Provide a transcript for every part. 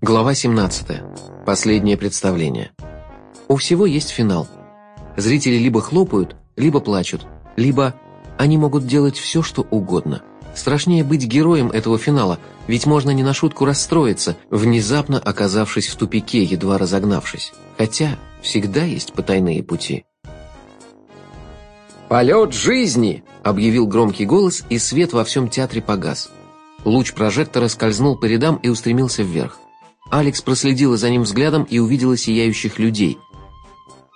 Глава 17. Последнее представление. У всего есть финал. Зрители либо хлопают, либо плачут, либо они могут делать все, что угодно. Страшнее быть героем этого финала, ведь можно не на шутку расстроиться, внезапно оказавшись в тупике, едва разогнавшись. Хотя всегда есть потайные пути. «Полет жизни!» – объявил громкий голос, и свет во всем театре погас. Луч прожектора скользнул по рядам и устремился вверх. Алекс проследила за ним взглядом и увидела сияющих людей.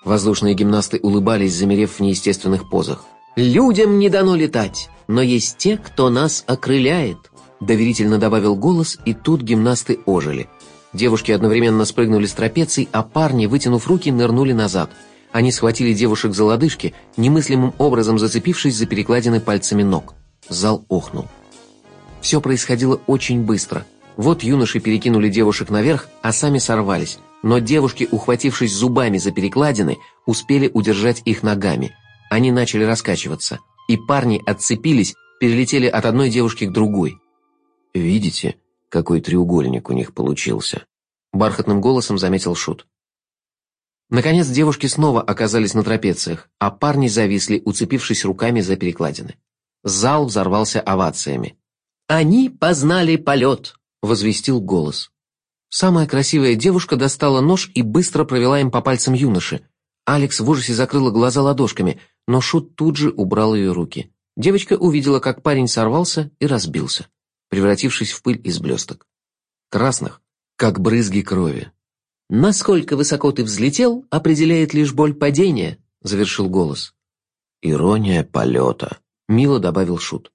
Воздушные гимнасты улыбались, замерев в неестественных позах. «Людям не дано летать, но есть те, кто нас окрыляет», доверительно добавил голос, и тут гимнасты ожили. Девушки одновременно спрыгнули с трапеций, а парни, вытянув руки, нырнули назад. Они схватили девушек за лодыжки, немыслимым образом зацепившись за перекладины пальцами ног. Зал охнул. Все происходило очень быстро. Вот юноши перекинули девушек наверх, а сами сорвались. Но девушки, ухватившись зубами за перекладины, успели удержать их ногами – они начали раскачиваться, и парни отцепились, перелетели от одной девушки к другой. «Видите, какой треугольник у них получился?» Бархатным голосом заметил Шут. Наконец девушки снова оказались на трапециях, а парни зависли, уцепившись руками за перекладины. Зал взорвался овациями. «Они познали полет!» — возвестил голос. Самая красивая девушка достала нож и быстро провела им по пальцам юноши. Алекс в ужасе закрыла глаза ладошками — но Шут тут же убрал ее руки. Девочка увидела, как парень сорвался и разбился, превратившись в пыль из блесток. Красных, как брызги крови. «Насколько высоко ты взлетел, определяет лишь боль падения», — завершил голос. «Ирония полета», — мило добавил Шут.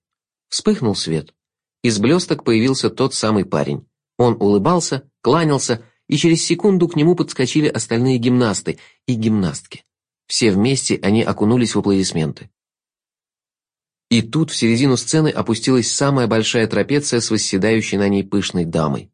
Вспыхнул свет. Из блесток появился тот самый парень. Он улыбался, кланялся, и через секунду к нему подскочили остальные гимнасты и гимнастки. Все вместе они окунулись в аплодисменты. И тут в середину сцены опустилась самая большая трапеция с восседающей на ней пышной дамой.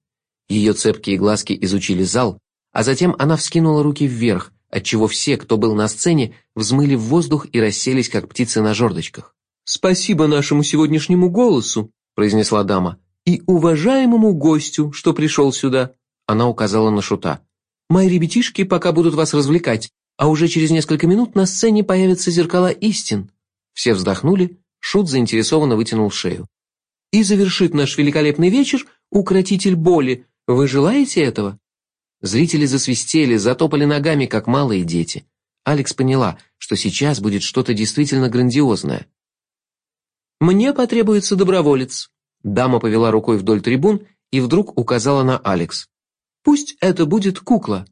Ее цепкие глазки изучили зал, а затем она вскинула руки вверх, отчего все, кто был на сцене, взмыли в воздух и расселись, как птицы на жердочках. «Спасибо нашему сегодняшнему голосу», – произнесла дама, – «и уважаемому гостю, что пришел сюда», – она указала на шута. «Мои ребятишки пока будут вас развлекать, а уже через несколько минут на сцене появятся зеркала истин. Все вздохнули, Шут заинтересованно вытянул шею. И завершит наш великолепный вечер укротитель боли. Вы желаете этого? Зрители засвистели, затопали ногами, как малые дети. Алекс поняла, что сейчас будет что-то действительно грандиозное. «Мне потребуется доброволец». Дама повела рукой вдоль трибун и вдруг указала на Алекс. «Пусть это будет кукла».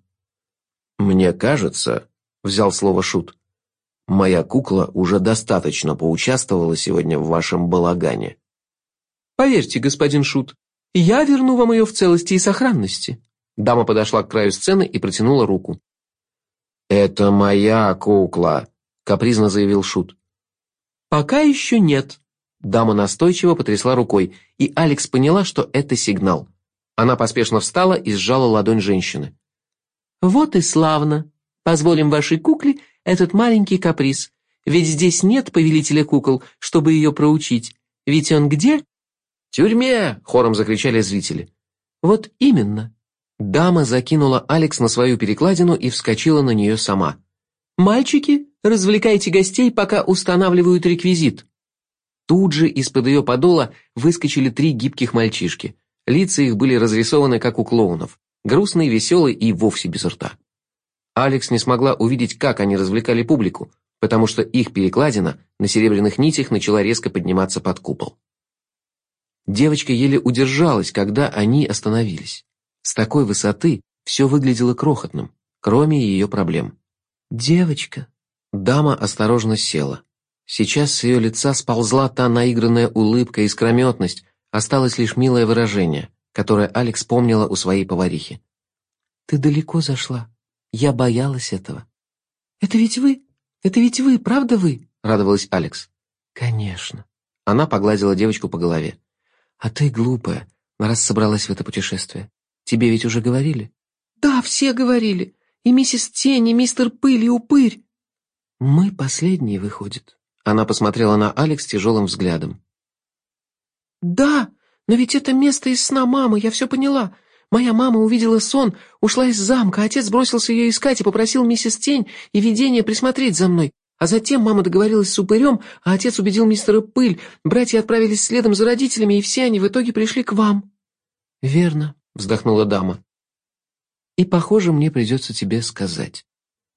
«Мне кажется, взял слово Шут. «Моя кукла уже достаточно поучаствовала сегодня в вашем балагане». «Поверьте, господин Шут, я верну вам ее в целости и сохранности». Дама подошла к краю сцены и протянула руку. «Это моя кукла», — капризно заявил Шут. «Пока еще нет». Дама настойчиво потрясла рукой, и Алекс поняла, что это сигнал. Она поспешно встала и сжала ладонь женщины. «Вот и славно», Позволим вашей кукле этот маленький каприз. Ведь здесь нет повелителя кукол, чтобы ее проучить. Ведь он где?» «В тюрьме!» — хором закричали зрители. «Вот именно». Дама закинула Алекс на свою перекладину и вскочила на нее сама. «Мальчики, развлекайте гостей, пока устанавливают реквизит». Тут же из-под ее подола выскочили три гибких мальчишки. Лица их были разрисованы, как у клоунов. Грустный, веселый и вовсе без рта. Алекс не смогла увидеть, как они развлекали публику, потому что их перекладина на серебряных нитях начала резко подниматься под купол. Девочка еле удержалась, когда они остановились. С такой высоты все выглядело крохотным, кроме ее проблем. «Девочка!» Дама осторожно села. Сейчас с ее лица сползла та наигранная улыбка и скрометность, осталось лишь милое выражение, которое Алекс помнила у своей поварихи. «Ты далеко зашла. Я боялась этого. «Это ведь вы? Это ведь вы, правда вы?» — радовалась Алекс. «Конечно». Она погладила девочку по голове. «А ты глупая, раз собралась в это путешествие. Тебе ведь уже говорили?» «Да, все говорили. И миссис Тень, и мистер Пыль, и Упырь». «Мы последние, выходит». Она посмотрела на Алекс тяжелым взглядом. «Да, но ведь это место из сна мамы, я все поняла. Моя мама увидела сон, ушла из замка, отец бросился ее искать и попросил миссис Тень и видение присмотреть за мной. А затем мама договорилась с упырем, а отец убедил мистера Пыль. Братья отправились следом за родителями, и все они в итоге пришли к вам». «Верно», — вздохнула дама. «И, похоже, мне придется тебе сказать».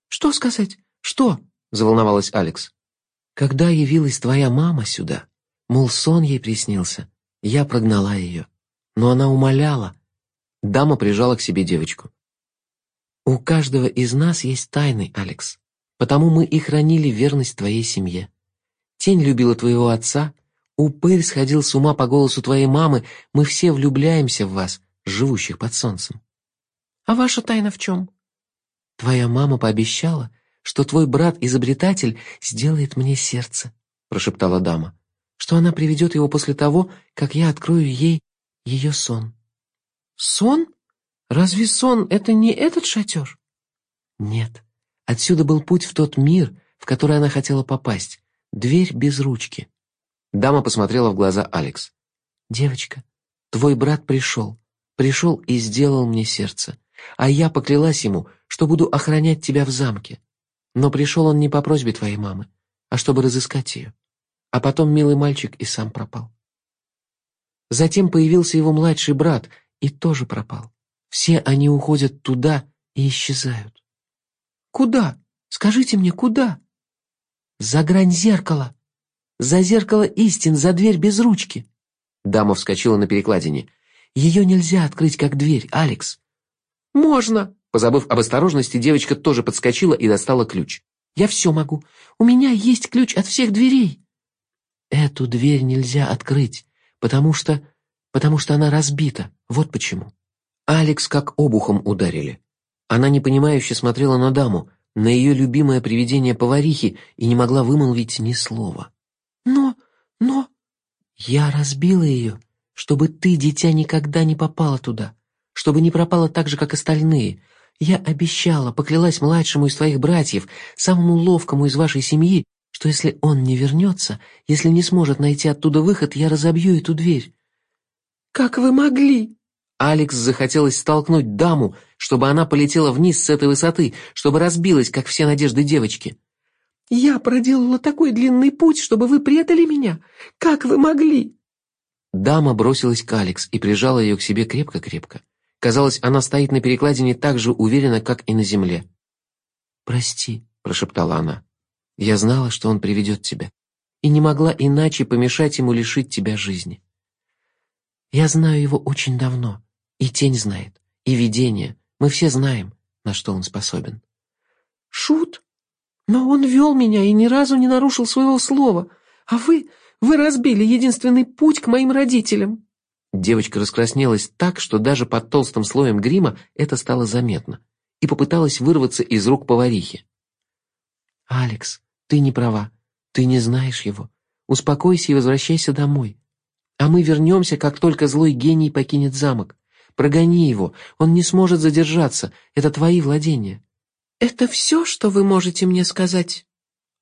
«Что сказать? Что?» — заволновалась Алекс. «Когда явилась твоя мама сюда, мол, сон ей приснился, я прогнала ее. Но она умоляла». Дама прижала к себе девочку. «У каждого из нас есть тайны, Алекс. Потому мы и хранили верность твоей семье. Тень любила твоего отца, упырь сходил с ума по голосу твоей мамы, мы все влюбляемся в вас, живущих под солнцем. А ваша тайна в чем? Твоя мама пообещала, что твой брат-изобретатель сделает мне сердце, прошептала дама, что она приведет его после того, как я открою ей ее сон. Сон? Разве сон — это не этот шатер? Нет. Отсюда был путь в тот мир, в который она хотела попасть. Дверь без ручки. Дама посмотрела в глаза Алекс. «Девочка, твой брат пришел. Пришел и сделал мне сердце. А я поклялась ему, что буду охранять тебя в замке. Но пришел он не по просьбе твоей мамы, а чтобы разыскать ее. А потом милый мальчик и сам пропал. Затем появился его младший брат и тоже пропал. Все они уходят туда и исчезают. Куда? Скажите мне, куда? За грань зеркала. За зеркало истин, за дверь без ручки. Дама вскочила на перекладине. Ее нельзя открыть как дверь, Алекс. Можно. Позабыв об осторожности, девочка тоже подскочила и достала ключ. Я все могу. У меня есть ключ от всех дверей. Эту дверь нельзя открыть, потому что... потому что она разбита. Вот почему. Алекс как обухом ударили. Она непонимающе смотрела на даму, на ее любимое привидение поварихи и не могла вымолвить ни слова. «Но... но...» «Я разбила ее, чтобы ты, дитя, никогда не попала туда, чтобы не пропала так же, как остальные. Я обещала, поклялась младшему из твоих братьев, самому ловкому из вашей семьи, что если он не вернется, если не сможет найти оттуда выход, я разобью эту дверь». «Как вы могли?» Алекс захотелось столкнуть даму, чтобы она полетела вниз с этой высоты, чтобы разбилась, как все надежды девочки. «Я проделала такой длинный путь, чтобы вы предали меня? Как вы могли?» Дама бросилась к Алекс и прижала ее к себе крепко-крепко. Казалось, она стоит на перекладине так же уверенно, как и на земле. «Прости», — прошептала она. «Я знала, что он приведет тебя, и не могла иначе помешать ему лишить тебя жизни. Я знаю его очень давно, и тень знает, и видение. Мы все знаем, на что он способен. Шут? Но он вел меня и ни разу не нарушил своего слова. А вы, вы разбили единственный путь к моим родителям. Девочка раскраснелась так, что даже под толстым слоем грима это стало заметно, и попыталась вырваться из рук поварихи. «Алекс, ты не права. Ты не знаешь его. Успокойся и возвращайся домой. А мы вернемся, как только злой гений покинет замок. Прогони его, он не сможет задержаться, это твои владения». «Это все, что вы можете мне сказать?»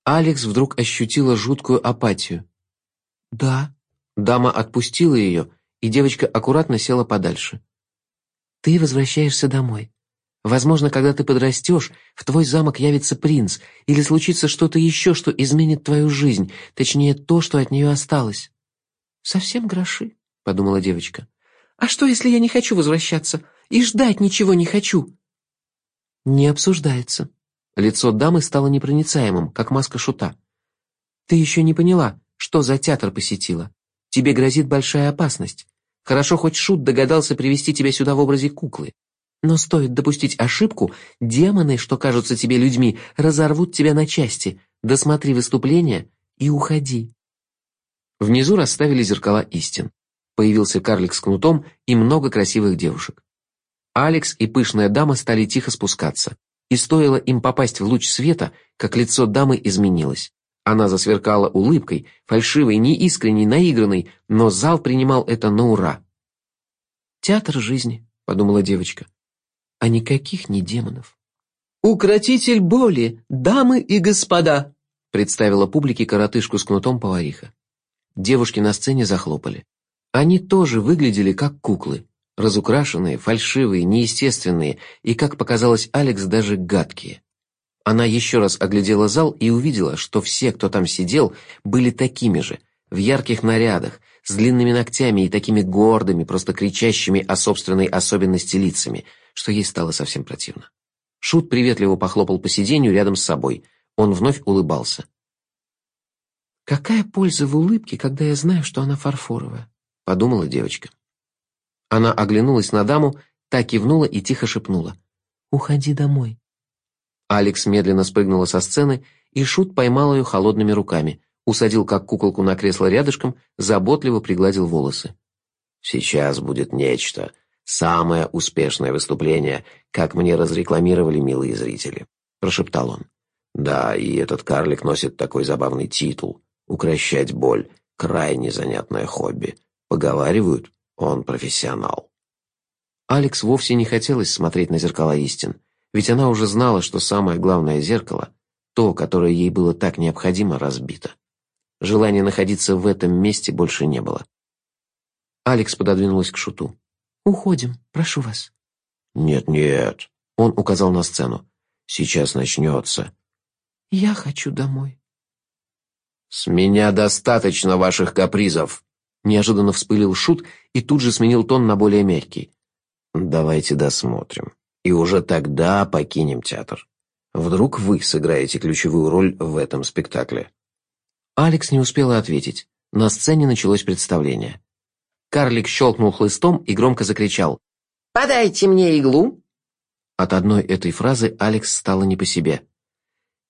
Алекс вдруг ощутила жуткую апатию. «Да». Дама отпустила ее, и девочка аккуратно села подальше. «Ты возвращаешься домой. Возможно, когда ты подрастешь, в твой замок явится принц, или случится что-то еще, что изменит твою жизнь, точнее, то, что от нее осталось». «Совсем гроши», — подумала девочка. «А что, если я не хочу возвращаться? И ждать ничего не хочу?» «Не обсуждается». Лицо дамы стало непроницаемым, как маска шута. «Ты еще не поняла, что за театр посетила. Тебе грозит большая опасность. Хорошо, хоть шут догадался привести тебя сюда в образе куклы. Но стоит допустить ошибку, демоны, что кажутся тебе людьми, разорвут тебя на части. Досмотри выступление и уходи». Внизу расставили зеркала истин. Появился карлик с кнутом и много красивых девушек. Алекс и пышная дама стали тихо спускаться, и стоило им попасть в луч света, как лицо дамы изменилось. Она засверкала улыбкой, фальшивой, неискренней, наигранной, но зал принимал это на ура. «Театр жизни», — подумала девочка, — «а никаких не демонов». «Укротитель боли, дамы и господа!» представила публике коротышку с кнутом повариха. Девушки на сцене захлопали. Они тоже выглядели как куклы. Разукрашенные, фальшивые, неестественные и, как показалось Алекс, даже гадкие. Она еще раз оглядела зал и увидела, что все, кто там сидел, были такими же, в ярких нарядах, с длинными ногтями и такими гордыми, просто кричащими о собственной особенности лицами, что ей стало совсем противно. Шут приветливо похлопал по сиденью рядом с собой. Он вновь улыбался. «Какая польза в улыбке, когда я знаю, что она фарфоровая?» — подумала девочка. Она оглянулась на даму, та кивнула и тихо шепнула. «Уходи домой». Алекс медленно спрыгнула со сцены, и Шут поймал ее холодными руками, усадил как куколку на кресло рядышком, заботливо пригладил волосы. «Сейчас будет нечто. Самое успешное выступление, как мне разрекламировали милые зрители», — прошептал он. «Да, и этот карлик носит такой забавный титул. Укращать боль — крайне занятное хобби. Поговаривают, он профессионал». Алекс вовсе не хотелось смотреть на зеркала истин, ведь она уже знала, что самое главное зеркало, то, которое ей было так необходимо, разбито. Желания находиться в этом месте больше не было. Алекс пододвинулась к Шуту. «Уходим, прошу вас». «Нет-нет», — он указал на сцену. «Сейчас начнется». «Я хочу домой». «С меня достаточно ваших капризов», — неожиданно вспылил Шут и тут же сменил тон на более мягкий. «Давайте досмотрим, и уже тогда покинем театр. Вдруг вы сыграете ключевую роль в этом спектакле». Алекс не успела ответить. На сцене началось представление. Карлик щелкнул хлыстом и громко закричал. «Подайте мне иглу!» От одной этой фразы Алекс стало не по себе.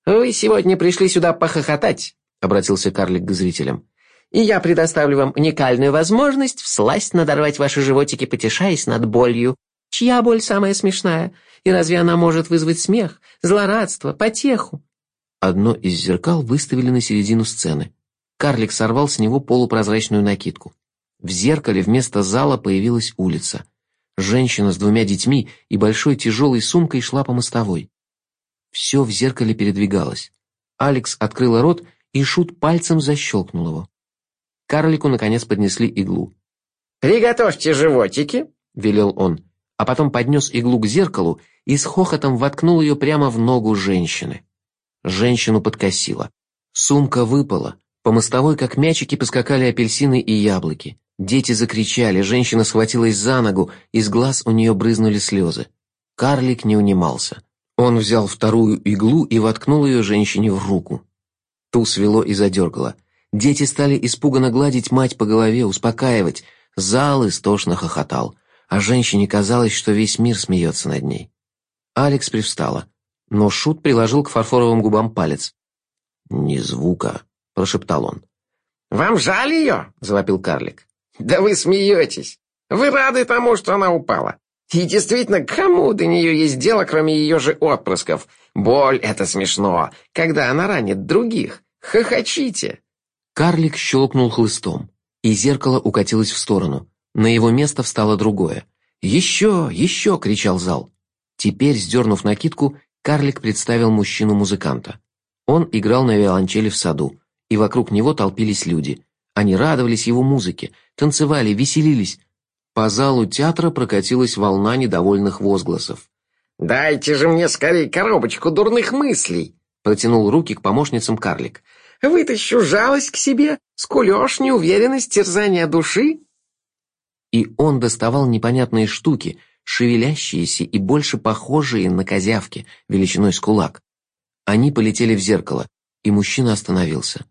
«Вы сегодня пришли сюда похохотать», — обратился карлик к зрителям. «И я предоставлю вам уникальную возможность всласть надорвать ваши животики, потешаясь над болью. Чья боль самая смешная? И разве она может вызвать смех, злорадство, потеху? Одно из зеркал выставили на середину сцены. Карлик сорвал с него полупрозрачную накидку. В зеркале вместо зала появилась улица. Женщина с двумя детьми и большой тяжелой сумкой шла по мостовой. Все в зеркале передвигалось. Алекс открыла рот, и Шут пальцем защелкнул его. Карлику, наконец, поднесли иглу. «Приготовьте животики», — велел он, а потом поднес иглу к зеркалу и с хохотом воткнул ее прямо в ногу женщины. Женщину подкосило. Сумка выпала. По мостовой, как мячики, поскакали апельсины и яблоки. Дети закричали, женщина схватилась за ногу, из глаз у нее брызнули слезы. Карлик не унимался. Он взял вторую иглу и воткнул ее женщине в руку. Ту свело и задергало. Дети стали испуганно гладить мать по голове, успокаивать. Зал истошно хохотал, а женщине казалось, что весь мир смеется над ней. Алекс привстала но Шут приложил к фарфоровым губам палец. «Ни звука», — прошептал он. «Вам жаль ее?» — завопил карлик. «Да вы смеетесь! Вы рады тому, что она упала! И действительно, кому до нее есть дело, кроме ее же отпрысков? Боль — это смешно, когда она ранит других. Хохочите!» Карлик щелкнул хлыстом, и зеркало укатилось в сторону. На его место встало другое. «Еще! Еще!» — кричал зал. Теперь, сдернув накидку, Карлик представил мужчину-музыканта. Он играл на виолончели в саду, и вокруг него толпились люди. Они радовались его музыке, танцевали, веселились. По залу театра прокатилась волна недовольных возгласов. «Дайте же мне скорее коробочку дурных мыслей!» Протянул руки к помощницам карлик. «Вытащу жалость к себе, скулеж, неуверенность, терзание души!» И он доставал непонятные штуки — шевелящиеся и больше похожие на козявки, величиной с кулак. Они полетели в зеркало, и мужчина остановился.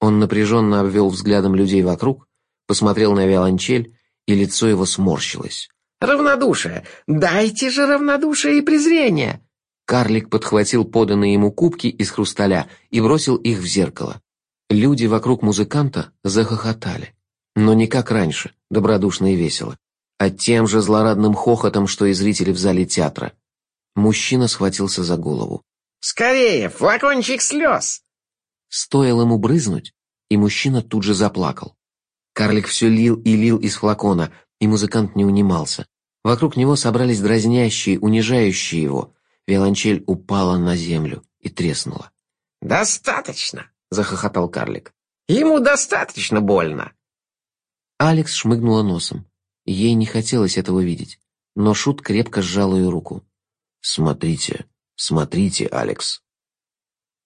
Он напряженно обвел взглядом людей вокруг, посмотрел на виолончель, и лицо его сморщилось. «Равнодушие! Дайте же равнодушие и презрение!» Карлик подхватил поданные ему кубки из хрусталя и бросил их в зеркало. Люди вокруг музыканта захохотали. Но не как раньше, добродушно и весело а тем же злорадным хохотом, что и зрители в зале театра. Мужчина схватился за голову. «Скорее, флакончик слез!» Стоило ему брызнуть, и мужчина тут же заплакал. Карлик все лил и лил из флакона, и музыкант не унимался. Вокруг него собрались дразнящие, унижающие его. Виолончель упала на землю и треснула. «Достаточно!» — захохотал карлик. «Ему достаточно больно!» Алекс шмыгнула носом. Ей не хотелось этого видеть, но Шут крепко сжал ее руку. «Смотрите, смотрите, Алекс!»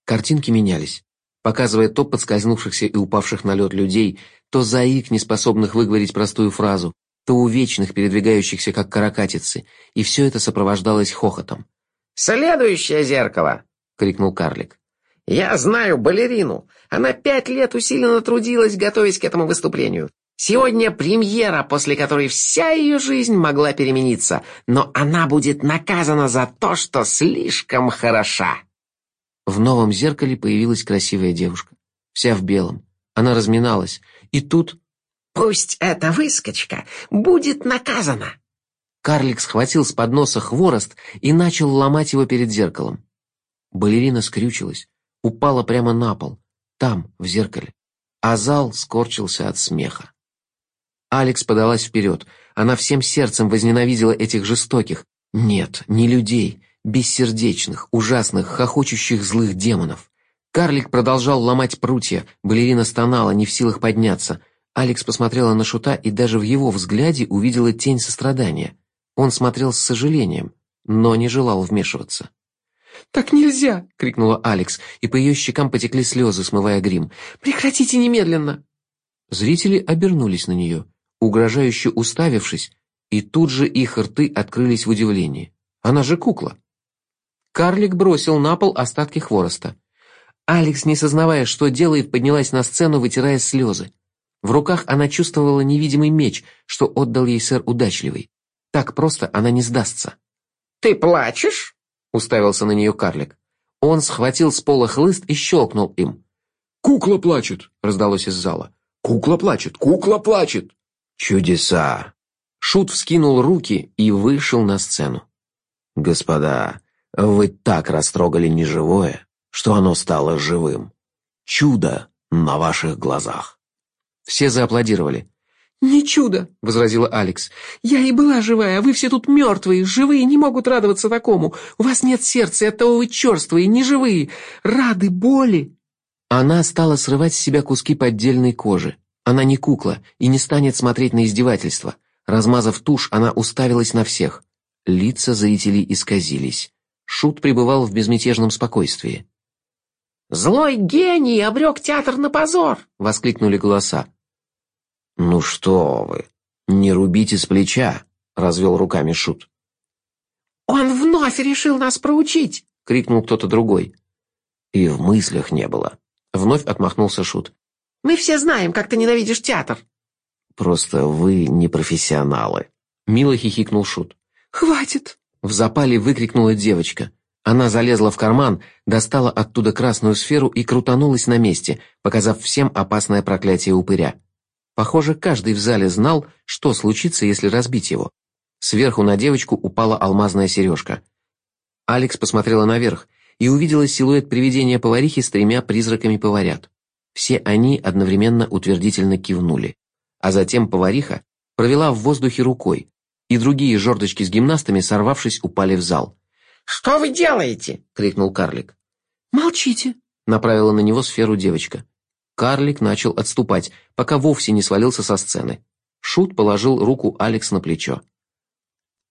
Картинки менялись, показывая то подскользнувшихся и упавших на лед людей, то заик, неспособных выговорить простую фразу, то у вечных, передвигающихся как каракатицы, и все это сопровождалось хохотом. «Следующее зеркало!» — крикнул карлик. «Я знаю балерину. Она пять лет усиленно трудилась, готовясь к этому выступлению. Сегодня премьера, после которой вся ее жизнь могла перемениться, но она будет наказана за то, что слишком хороша». В новом зеркале появилась красивая девушка, вся в белом. Она разминалась, и тут... «Пусть эта выскочка будет наказана!» Карлик схватил с подноса хворост и начал ломать его перед зеркалом. Балерина скрючилась, упала прямо на пол, там, в зеркале, а зал скорчился от смеха. Алекс подалась вперед. Она всем сердцем возненавидела этих жестоких, нет, не людей, бессердечных, ужасных, хохочущих злых демонов. Карлик продолжал ломать прутья, балерина стонала, не в силах подняться. Алекс посмотрела на Шута и даже в его взгляде увидела тень сострадания. Он смотрел с сожалением, но не желал вмешиваться. «Так нельзя!» — крикнула Алекс, и по ее щекам потекли слезы, смывая грим. «Прекратите немедленно!» Зрители обернулись на нее, угрожающе уставившись, и тут же их рты открылись в удивлении. Она же кукла. Карлик бросил на пол остатки хвороста. Алекс, не сознавая, что делает, поднялась на сцену, вытирая слезы. В руках она чувствовала невидимый меч, что отдал ей сэр Удачливый. Так просто она не сдастся. «Ты плачешь?» — уставился на нее карлик. Он схватил с пола хлыст и щелкнул им. «Кукла плачет!» — раздалось из зала. «Кукла плачет! Кукла плачет!» «Чудеса!» Шут вскинул руки и вышел на сцену. «Господа, вы так растрогали неживое, что оно стало живым. Чудо на ваших глазах!» Все зааплодировали. «Не чудо», — возразила Алекс. «Я и была живая, а вы все тут мертвые. Живые не могут радоваться такому. У вас нет сердца, и оттого вы черствые, неживые. Рады боли». Она стала срывать с себя куски поддельной кожи. Она не кукла и не станет смотреть на издевательства. Размазав тушь, она уставилась на всех. Лица зрителей исказились. Шут пребывал в безмятежном спокойствии. «Злой гений обрек театр на позор!» — воскликнули голоса. «Ну что вы, не рубите с плеча!» — развел руками Шут. «Он вновь решил нас проучить!» — крикнул кто-то другой. И в мыслях не было. Вновь отмахнулся Шут. «Мы все знаем, как ты ненавидишь театр!» «Просто вы не профессионалы!» — мило хихикнул Шут. «Хватит!» — в запале выкрикнула девочка. Она залезла в карман, достала оттуда красную сферу и крутанулась на месте, показав всем опасное проклятие упыря. Похоже, каждый в зале знал, что случится, если разбить его. Сверху на девочку упала алмазная сережка. Алекс посмотрела наверх и увидела силуэт привидения поварихи с тремя призраками поварят. Все они одновременно утвердительно кивнули. А затем повариха провела в воздухе рукой, и другие жердочки с гимнастами, сорвавшись, упали в зал. «Что вы делаете?» — крикнул карлик. «Молчите», — направила на него сферу девочка. Карлик начал отступать, пока вовсе не свалился со сцены. Шут положил руку Алекс на плечо.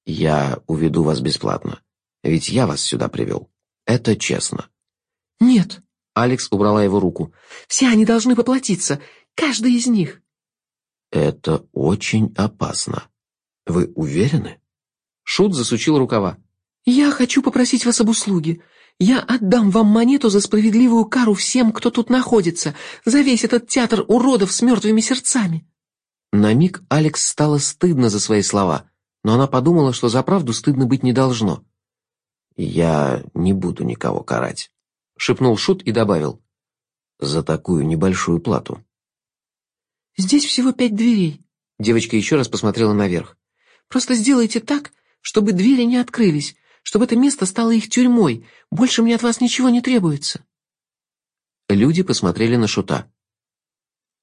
«Я уведу вас бесплатно, ведь я вас сюда привел. Это честно». «Нет», — Алекс убрала его руку. «Все они должны поплатиться, каждый из них». «Это очень опасно. Вы уверены?» Шут засучил рукава. «Я хочу попросить вас об услуге. Я отдам вам монету за справедливую кару всем, кто тут находится, за весь этот театр уродов с мертвыми сердцами». На миг Алекс стало стыдно за свои слова, но она подумала, что за правду стыдно быть не должно. «Я не буду никого карать», — шепнул Шут и добавил. «За такую небольшую плату». «Здесь всего пять дверей», — девочка еще раз посмотрела наверх. «Просто сделайте так, чтобы двери не открылись, чтобы это место стало их тюрьмой. Больше мне от вас ничего не требуется». Люди посмотрели на Шута.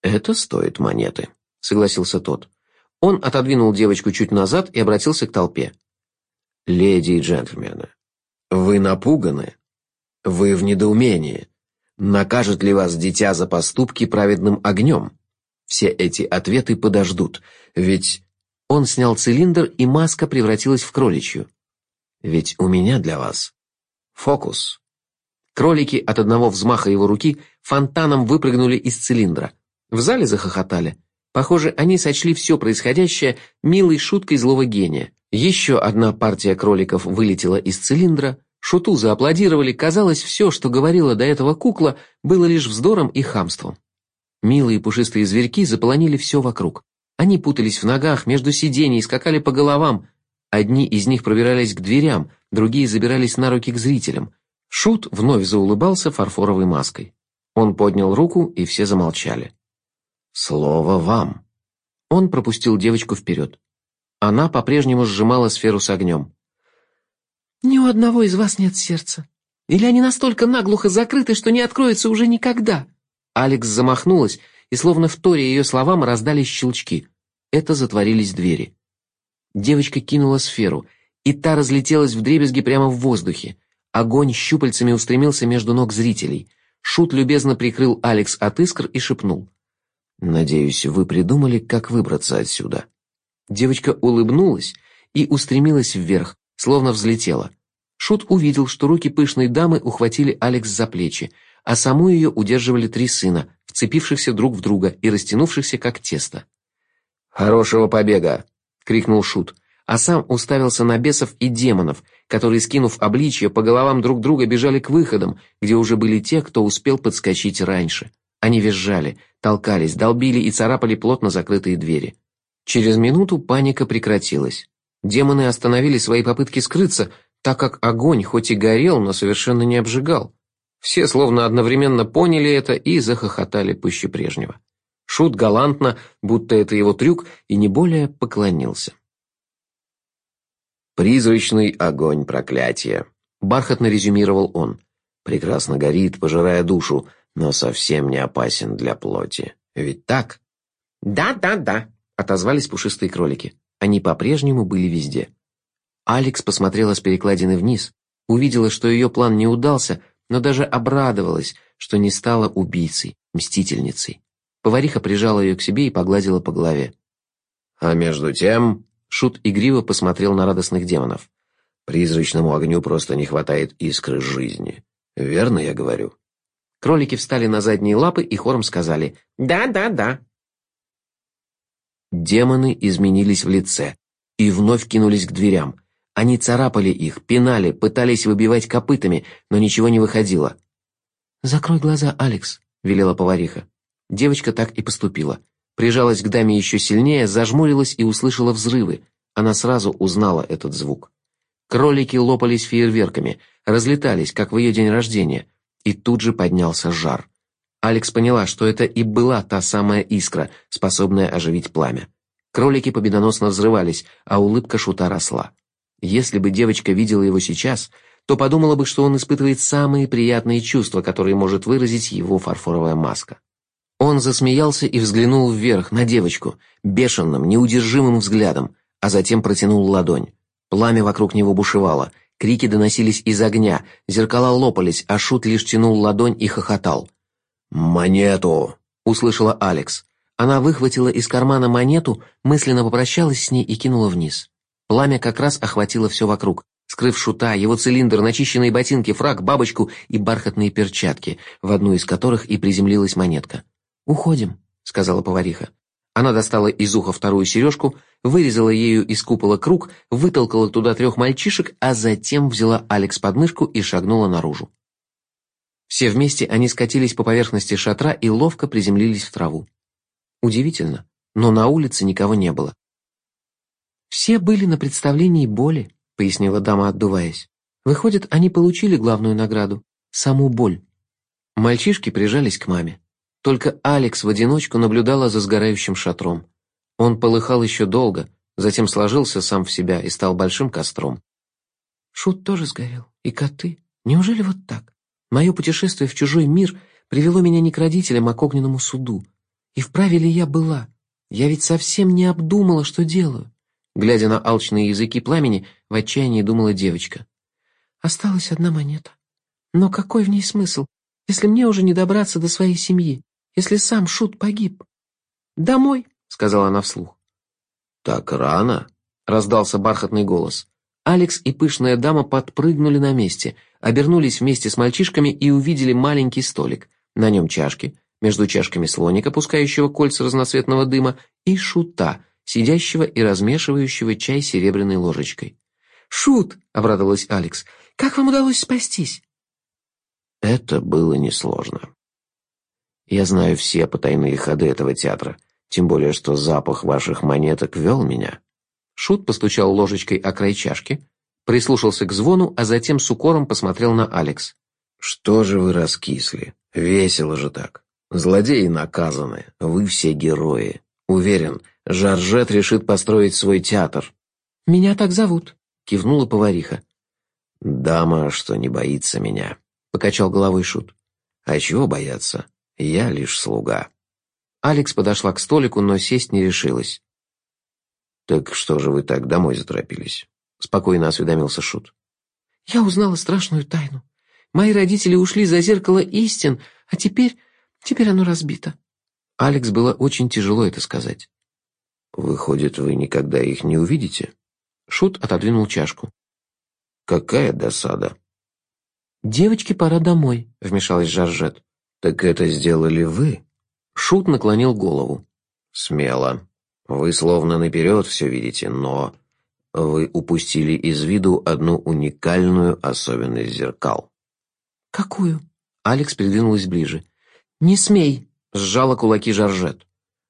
«Это стоит монеты», — согласился тот. Он отодвинул девочку чуть назад и обратился к толпе. «Леди и джентльмены, вы напуганы? Вы в недоумении? Накажет ли вас дитя за поступки праведным огнем? Все эти ответы подождут, ведь... Он снял цилиндр, и маска превратилась в кроличью. Ведь у меня для вас фокус. Кролики от одного взмаха его руки фонтаном выпрыгнули из цилиндра. В зале захохотали. Похоже, они сочли все происходящее милой шуткой злого гения. Еще одна партия кроликов вылетела из цилиндра, Шуту зааплодировали, казалось, все, что говорила до этого кукла, было лишь вздором и хамством. Милые пушистые зверьки заполонили все вокруг. Они путались в ногах, между сидений, скакали по головам. Одни из них пробирались к дверям, другие забирались на руки к зрителям. Шут вновь заулыбался фарфоровой маской. Он поднял руку, и все замолчали. «Слово вам!» Он пропустил девочку вперед. Она по-прежнему сжимала сферу с огнем. Ни у одного из вас нет сердца. Или они настолько наглухо закрыты, что не откроются уже никогда?» Алекс замахнулась, и словно в торе ее словам раздались щелчки. Это затворились двери. Девочка кинула сферу, и та разлетелась в дребезги прямо в воздухе. Огонь щупальцами устремился между ног зрителей. Шут любезно прикрыл Алекс от искр и шепнул. «Надеюсь, вы придумали, как выбраться отсюда». Девочка улыбнулась и устремилась вверх, словно взлетела. Шут увидел, что руки пышной дамы ухватили Алекс за плечи, а саму ее удерживали три сына, вцепившихся друг в друга и растянувшихся как тесто. «Хорошего побега!» — крикнул Шут, а сам уставился на бесов и демонов, которые, скинув обличья, по головам друг друга бежали к выходам, где уже были те, кто успел подскочить раньше. Они визжали, толкались, долбили и царапали плотно закрытые двери. Через минуту паника прекратилась. Демоны остановили свои попытки скрыться, так как огонь хоть и горел, но совершенно не обжигал. Все словно одновременно поняли это и захохотали пуще прежнего. Шут галантно, будто это его трюк, и не более поклонился. «Призрачный огонь проклятия», — бархатно резюмировал он. «Прекрасно горит, пожирая душу, но совсем не опасен для плоти. Ведь так?» «Да, да, да», — отозвались пушистые кролики. Они по-прежнему были везде. Алекс посмотрела с перекладины вниз, увидела, что ее план не удался, но даже обрадовалась, что не стала убийцей, мстительницей. Повариха прижала ее к себе и погладила по голове. А между тем, Шут игриво посмотрел на радостных демонов. Призрачному огню просто не хватает искры жизни. Верно я говорю? Кролики встали на задние лапы и хором сказали «Да, да, да». Демоны изменились в лице и вновь кинулись к дверям. Они царапали их, пинали, пытались выбивать копытами, но ничего не выходило. «Закрой глаза, Алекс», — велела повариха. Девочка так и поступила. Прижалась к даме еще сильнее, зажмурилась и услышала взрывы. Она сразу узнала этот звук. Кролики лопались фейерверками, разлетались, как в ее день рождения, и тут же поднялся жар. Алекс поняла, что это и была та самая искра, способная оживить пламя. Кролики победоносно взрывались, а улыбка шута росла. Если бы девочка видела его сейчас, то подумала бы, что он испытывает самые приятные чувства, которые может выразить его фарфоровая маска. Он засмеялся и взглянул вверх на девочку, бешеным, неудержимым взглядом, а затем протянул ладонь. Пламя вокруг него бушевало, крики доносились из огня, зеркала лопались, а Шут лишь тянул ладонь и хохотал. «Монету!» — услышала Алекс. Она выхватила из кармана монету, мысленно попрощалась с ней и кинула вниз. Пламя как раз охватило все вокруг, скрыв шута, его цилиндр, начищенные ботинки, фраг, бабочку и бархатные перчатки, в одну из которых и приземлилась монетка. «Уходим», — сказала повариха. Она достала из уха вторую сережку, вырезала ею из купола круг, вытолкала туда трех мальчишек, а затем взяла Алекс под мышку и шагнула наружу. Все вместе они скатились по поверхности шатра и ловко приземлились в траву. Удивительно, но на улице никого не было. «Все были на представлении боли», — пояснила дама, отдуваясь. «Выходит, они получили главную награду — саму боль». Мальчишки прижались к маме. Только Алекс в одиночку наблюдала за сгорающим шатром. Он полыхал еще долго, затем сложился сам в себя и стал большим костром. «Шут тоже сгорел. И коты. Неужели вот так?» Мое путешествие в чужой мир привело меня не к родителям, а к огненному суду. И вправе ли я была? Я ведь совсем не обдумала, что делаю. Глядя на алчные языки пламени, в отчаянии думала девочка. Осталась одна монета. Но какой в ней смысл? если мне уже не добраться до своей семьи, если сам Шут погиб? Домой, сказала она вслух. Так рано? Раздался бархатный голос. Алекс и пышная дама подпрыгнули на месте, обернулись вместе с мальчишками и увидели маленький столик. На нем чашки, между чашками слоника, пускающего кольца разноцветного дыма, и шута, сидящего и размешивающего чай серебряной ложечкой. «Шут!» — обрадовалась Алекс. «Как вам удалось спастись?» Это было несложно. Я знаю все потайные ходы этого театра, тем более что запах ваших монеток вел меня. Шут постучал ложечкой о край чашки, прислушался к звону, а затем с укором посмотрел на Алекс. «Что же вы раскисли? Весело же так. Злодеи наказаны, вы все герои. Уверен, Жаржет решит построить свой театр». «Меня так зовут», — кивнула повариха. «Дама, что не боится меня», — покачал головой Шут. «А чего бояться? Я лишь слуга». Алекс подошла к столику, но сесть не решилась. «Так что же вы так домой заторопились?» — спокойно осведомился Шут. «Я узнала страшную тайну. Мои родители ушли за зеркало истин, а теперь... теперь оно разбито». Алекс было очень тяжело это сказать. «Выходит, вы никогда их не увидите?» Шут отодвинул чашку. «Какая досада!» «Девочке пора домой», — вмешалась Жаржет. «Так это сделали вы?» Шут наклонил голову. «Смело. Вы словно наперед все видите, но вы упустили из виду одну уникальную особенность зеркал». «Какую?» Алекс придвинулась ближе. «Не смей!» — сжала кулаки Жаржет.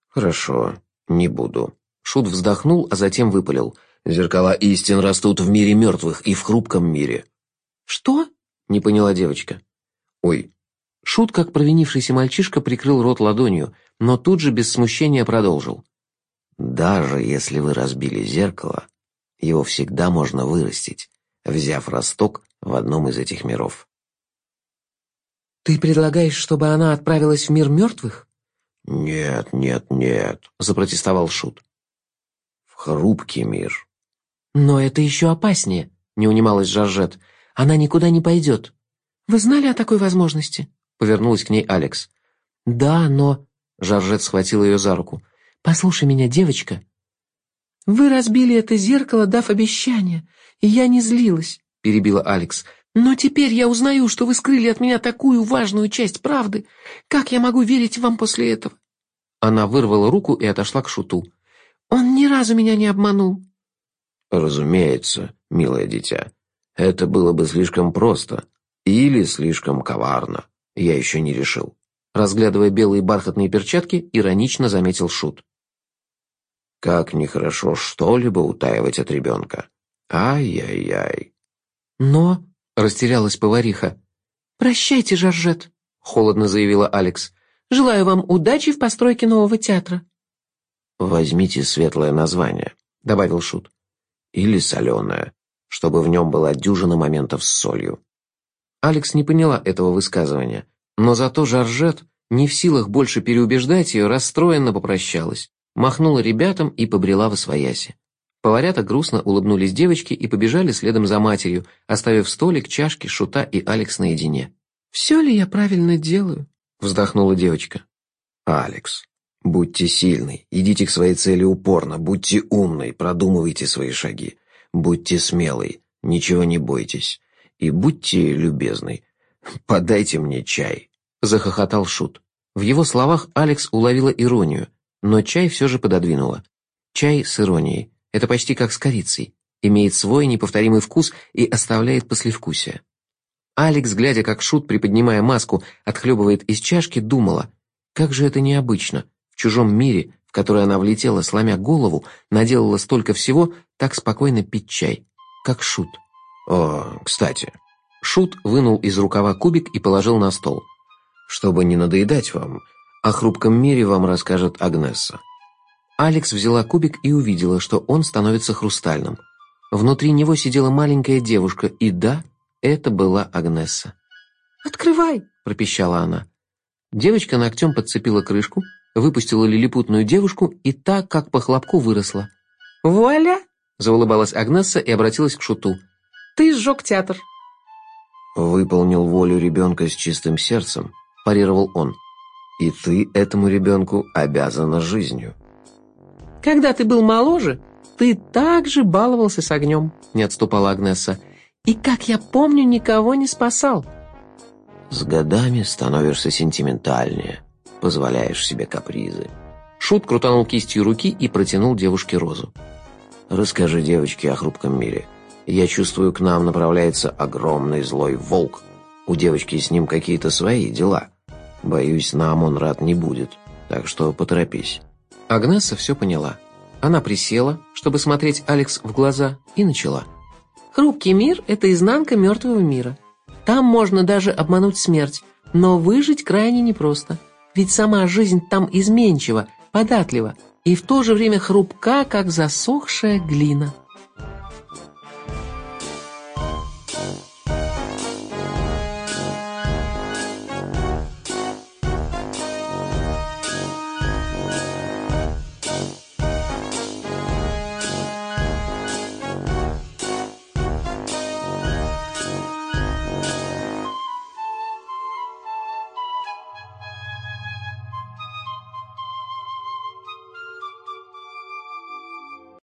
«Хорошо, не буду». Шут вздохнул, а затем выпалил. «Зеркала истин растут в мире мертвых и в хрупком мире». «Что?» — не поняла девочка. «Ой, Шут, как провинившийся мальчишка, прикрыл рот ладонью, но тут же без смущения продолжил. «Даже если вы разбили зеркало, его всегда можно вырастить, взяв росток в одном из этих миров». «Ты предлагаешь, чтобы она отправилась в мир мертвых?» «Нет, нет, нет», — запротестовал Шут. «В хрупкий мир». «Но это еще опаснее», — не унималась Жоржет. «Она никуда не пойдет. Вы знали о такой возможности?» Повернулась к ней Алекс. «Да, но...» Жоржет схватил ее за руку. «Послушай меня, девочка. Вы разбили это зеркало, дав обещание, и я не злилась», — перебила Алекс. «Но теперь я узнаю, что вы скрыли от меня такую важную часть правды. Как я могу верить вам после этого?» Она вырвала руку и отошла к Шуту. «Он ни разу меня не обманул». «Разумеется, милое дитя. Это было бы слишком просто или слишком коварно. Я еще не решил. Разглядывая белые бархатные перчатки, иронично заметил Шут. Как нехорошо что-либо утаивать от ребенка. Ай-яй-яй. Но, растерялась повариха. Прощайте, Жоржет, холодно заявила Алекс. Желаю вам удачи в постройке нового театра. Возьмите светлое название, добавил Шут. Или соленое, чтобы в нем была дюжина моментов с солью. Алекс не поняла этого высказывания, но зато Жоржет, не в силах больше переубеждать ее, расстроенно попрощалась, махнула ребятам и побрела в освояси. Поварята грустно улыбнулись девочке и побежали следом за матерью, оставив столик, чашки, шута и Алекс наедине. «Все ли я правильно делаю?» — вздохнула девочка. «Алекс, будьте сильной, идите к своей цели упорно, будьте умной, продумывайте свои шаги, будьте смелой, ничего не бойтесь. И будьте любезны, подайте мне чай», — захохотал Шут. В его словах Алекс уловила иронию, но чай все же пододвинула. Чай с иронией. Это почти как с корицей. Имеет свой неповторимый вкус и оставляет послевкусие. Алекс, глядя, как Шут, приподнимая маску, отхлебывает из чашки, думала, как же это необычно. В чужом мире, в который она влетела, сломя голову, наделала столько всего, так спокойно пить чай, как Шут. «О, кстати». Шут вынул из рукава кубик и положил на стол. «Чтобы не надоедать вам, о хрупком мире вам расскажет Агнесса». Алекс взяла кубик и увидела, что он становится хрустальным. Внутри него сидела маленькая девушка, и да, это была Агнесса. «Открывай!» – пропищала она. Девочка ногтем подцепила крышку, выпустила лилипутную девушку, и та, как по хлопку, выросла. «Вуаля!» – заулыбалась Агнесса и обратилась к Шуту. Ты сжег театр». выполнил волю ребенка с чистым сердцем, парировал он. И ты этому ребенку обязана жизнью. Когда ты был моложе, ты также баловался с огнем, не отступала Агнесса. И, как я помню, никого не спасал. С годами становишься сентиментальнее, позволяешь себе капризы. Шут крутанул кистью руки и протянул девушке розу. Расскажи девочке о хрупком мире. Я чувствую, к нам направляется огромный злой волк. У девочки с ним какие-то свои дела. Боюсь, нам он рад не будет, так что поторопись». Агнесса все поняла. Она присела, чтобы смотреть Алекс в глаза, и начала. «Хрупкий мир — это изнанка мертвого мира. Там можно даже обмануть смерть, но выжить крайне непросто. Ведь сама жизнь там изменчива, податлива и в то же время хрупка, как засохшая глина».